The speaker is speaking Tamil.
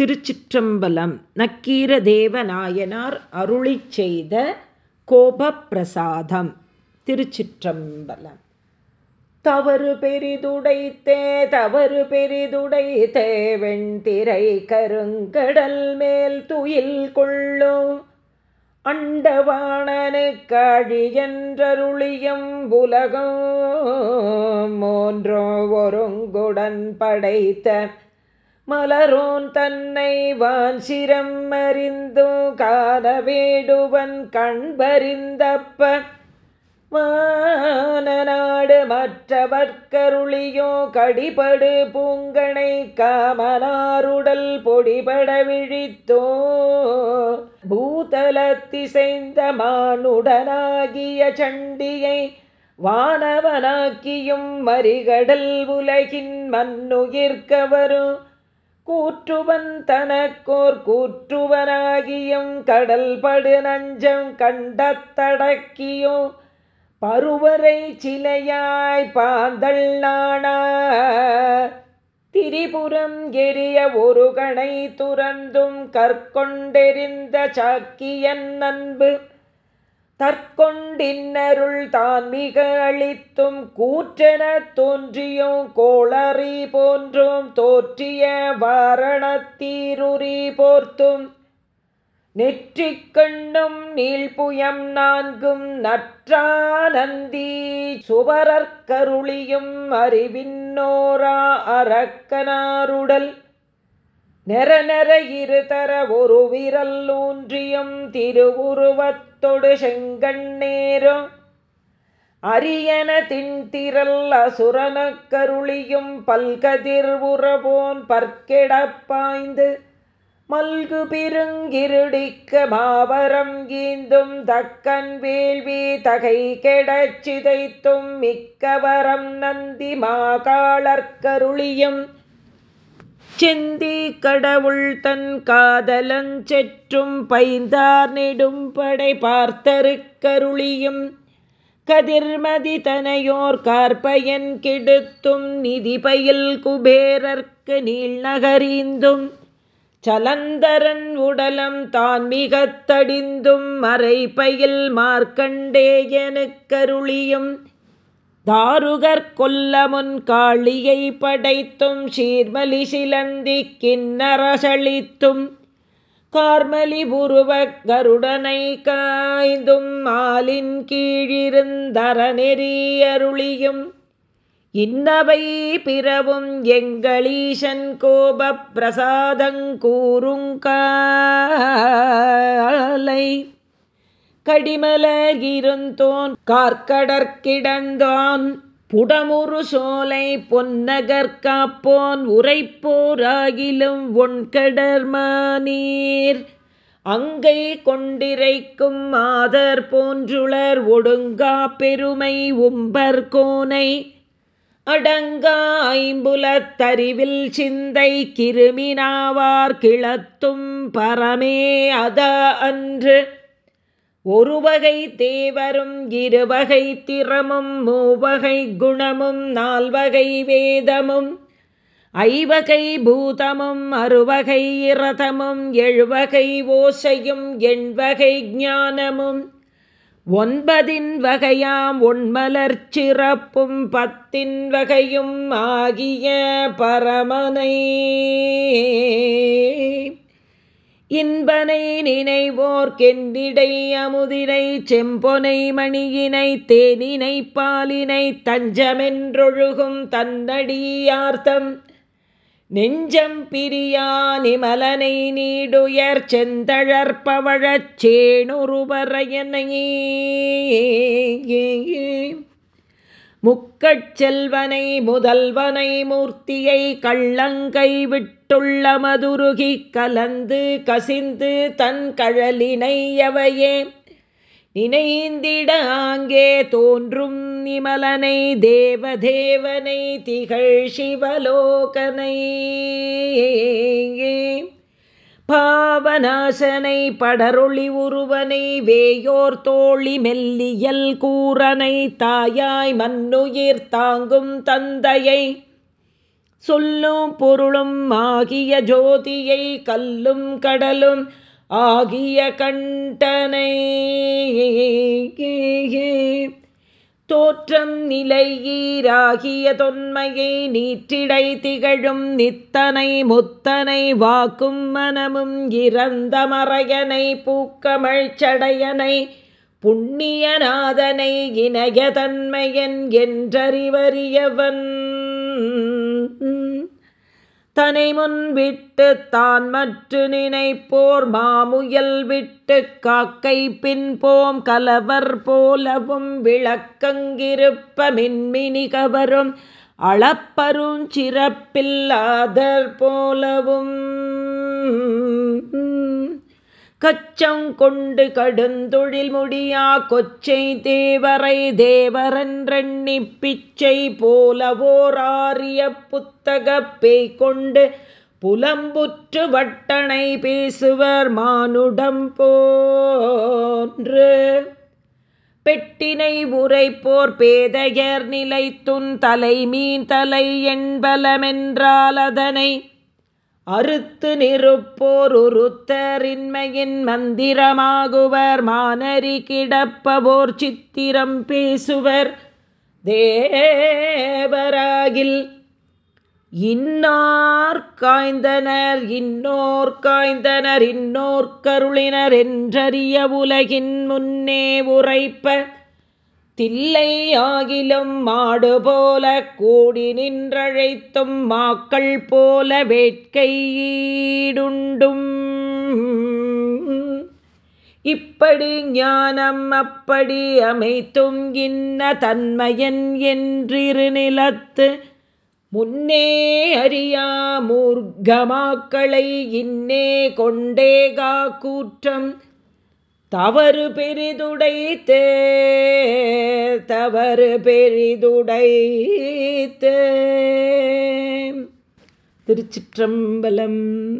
திருச்சிற்றம்பலம். நக்கீர தேவநாயனார் அருளி செய்த கோபப்பிரசாதம். திருச்சிற்றம்பலம். தவறு பெரிதுடைத்தே தவறு பெரிதுடைத்தே வெண்திரை கருங்கடல் மேல் துயில் கொள்ளும். அண்டவாணனு காழி என்றருளியம் உலகம் மூன்றோ ஒருங்குடன் படைத்த மலரோன் தன்னை வாஞ்சிரம் அறிந்து காணவேடுவன் கண்பறிந்தப்ப வானநாடு மற்றவர்க்கருளியோ கடிபடு பூங்கனை காமனாருடல் பொடிபட விழித்தோ பூதலத்திசைந்த மானுடனாகிய சண்டியை வானவனாக்கியும் மறிகடல் உலகின் மண்ணுயிர்க்கவரும் கூற்றுவன் தனக்கோர் கூற்றுவனாகியும் கடல் படு நஞ்சம் கண்டத்தடக்கியோ பருவரை சிலையாய் பாந்தள் நாணா. திரிபுரம் எரிய ஒரு கணை துறந்தும் கற்கொண்டெறிந்த சாக்கியன் அன்பு. தற்கொண்டின்னருள் தான் மிக அளித்தும் கூற்றென தோன்றியும் கோளறி போன்றும் தோற்றிய வாரணத்தீருரி போர்த்தும். நெற்றிக் கண்ணும் நீள்புயம் நான்கும் நற்றானந்தி சுவரற்கருளியும் அறிவின்னோரா அரக்கனாருடல். நெற நெற இருதர ஒரு விரல் ஊன்றியும் திருவுருவத்தொடு செங்கண்ணேரும் அரியன திண்திரல் அசுரனக்கருளியும் பல்கதிர் உறவோன் பற்கெடப்பாய்ந்து மல்கு பிருங்கிருடிக்க மாவரம் கீந்தும் தக்கன் வேள்வி தகை கெடச் சிதைத்தும் மிக்கவரம் நந்தி மாகாளர்கருளியும் செந்தி கடவுள் தன் காதலஞ்செற்றும் பைந்தார் நெடும் படை பார்த்தருக்கருளியும் கதிர்மதி தனையோர் கார்பயன் கெடுத்தும் நிதிபயில் குபேரர்க்கு நீள் நகரீந்தும் சலந்தரன் உடலம் தான் மிகத்தடிந்தும் மறைபயில் மார்க்கண்டேயனுக்கருளியும் தாருகர் கொல்லமுன் காளியை படைத்தும் சீர்மலி சிலந்தி கிண்ணரசளித்தும் கார்மலி உருவ கருடனை காய்ந்தும் மாலின் கீழிருந்தர நெறியருளியும். இன்னவை பிறவும் எங்களீசன் கோப கடிமலர் இருந்தோன் கார்கடற்கிடந்தான் புடமுரு சோலை பொன்னகர் காப்போன் உரைப்போராகிலும் ஒன்கடர்மானீர் அங்கை கொண்டிரைக்கும் மாதர் போன்றுளர் ஒடுங்கா பெருமை உம்பர் கோனை. அடங்கா ஐம்புலத்தறிவில் சிந்தை கிருமினாவார் கிளத்தும் பரமே அத அன்று. ஒருவகை தேவரும் இருவகை திறமும் மூவகை குணமும் நால்வகை வேதமும் ஐவகை பூதமும் அறுவகை இரதமும் எழுவகை ஓசையும் எண்வகை ஞானமும். ஒன்பதின் வகையாம் ஒன்மலர் சிறப்பும் பத்தின் வகையும் ஆகிய பரமனை. இன்பனை நினைவோர்க்கென்னிடை அமுதினை செம்பொனை மணியினை தேனினை பாலினை தஞ்சமென்றொழுகும் தன்னடியார்த்தம் நெஞ்சம் பிரியா நிமலனை நீடுயர் செந்தழற்பவழச் சேணுருவரையனையே முக்கட்செல்வனை முதல்வனை மூர்த்தியை கள்ளங்கை விட்டு விட்டுள்ள மதுருகி கலந்து கசிந்து தன் கழலினையவையே நினைந்திட ஆங்கே தோன்றும் நிமலனை தேவதேவனை திகழ் சிவலோகனை பாவநாசனை படரொளி உருவனை வேயோர் தோழி மெல்லியல் கூறனை தாயாய் மண்ணுயிர் தாங்கும் தந்தையை. சொல்லும் பொருளும் ஆகிய ஜோதியை கல்லும் கடலும் ஆகிய கண்டனை. தோற்றம் நிலையீராகிய தொன்மையை நீற்றிடை திகழும் நித்தனை முத்தனை வாக்கும் மனமும் இறந்த மறையனை பூக்கமழ்ச்சடையனை புண்ணியநாதனை இணையதன்மையன் என்றறிவறியவன். தன்னை முன்விட்டு தான் மற்று நினைப்போர் மாமுயல் விட்டு காக்கை பின்போம் கலவர் போலவும் விளக்கங்கிருப்ப மின்மினி கவரும் அளப்பரும் சிறப்பில்லாதர் போலவும் கச்சம் கொண்டு கடுந்தொழில் முடியா கொச்சை தேவரை தேவரன்றெண்ணி பிச்சை போலவோராரிய புத்தக பேய் கொண்டு புலம்புற்று வட்டனை பேசுவர் மானுடம் போன்று. பெட்டினை உரைப்போர் பேதையர் நிலைத்துன் தலை மீன் தலை என்பலமென்றால் அதனை அறுத்து நிருப்போர் உருத்தரின்மையின் மந்திரமாகுவர். மானரி கிடப்பவோர் சித்திரம் பேசுவர். தேவராகில் இன்னார் காய்ந்தனர் இன்னோர் காய்ந்தனர் இன்னோர் கருளினர் என்றறிய உலகின் முன்னே உரைப்ப தில்லை ஆகிலும் மாடு போல கூடி நின்றழைத்தும் மாக்கள் போல வேட்கையீடுண்டும். இப்படி ஞானம் அப்படி அமைத்தும் இன்ன தன்மையன் என்றிரு நிலத்து முன்னே அறியா மூர்க்கமாக்களை இன்னே கொண்டேகா கூற்றம் தவறு பெரிதுடைத்தே தவறு பெரிதுடைத்தே. திருச்சிற்றம்பலம்